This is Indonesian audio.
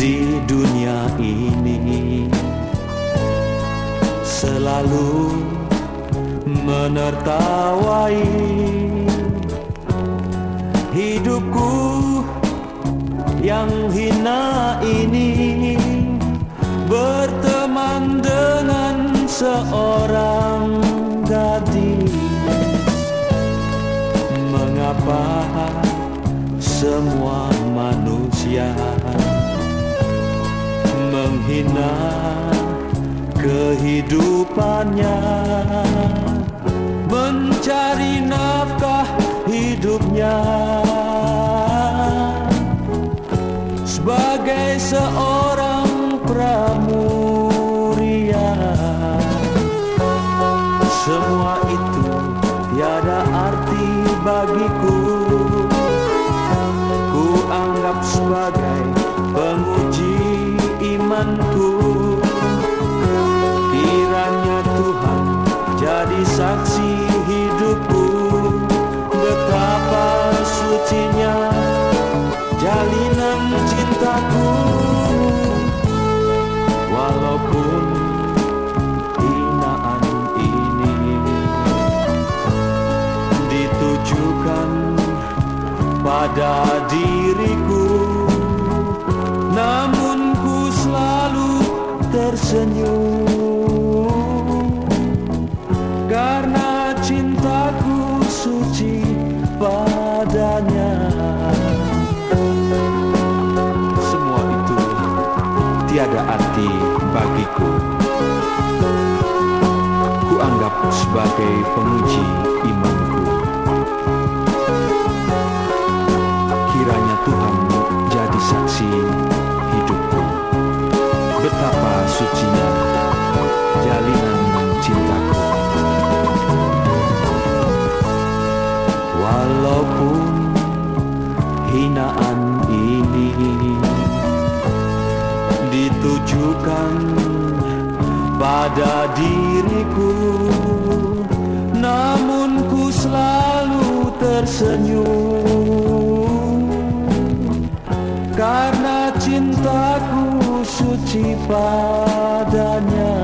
di dunia ini? Selalu menertawai hidupku yang hina ini. Berteman dengan seorang semua manusia menghina kehidupannya mencari nafkah hidupnya. Sebagai seorang pramuria semua itu tiada arti bagiku jalinan cintaku. Walaupun hinaan ini ditujukan pada diriku namun ku selalu tersenyum karena cintaku suci sebagai penguji imanku. Kiranya Tuhan jadi saksi hidupku. Betapa sucinya jalinan cintaku. Walaupun hinaan ini ditujukan pada diriku. Namun ku selalu tersenyum. Karena cintaku suci padanya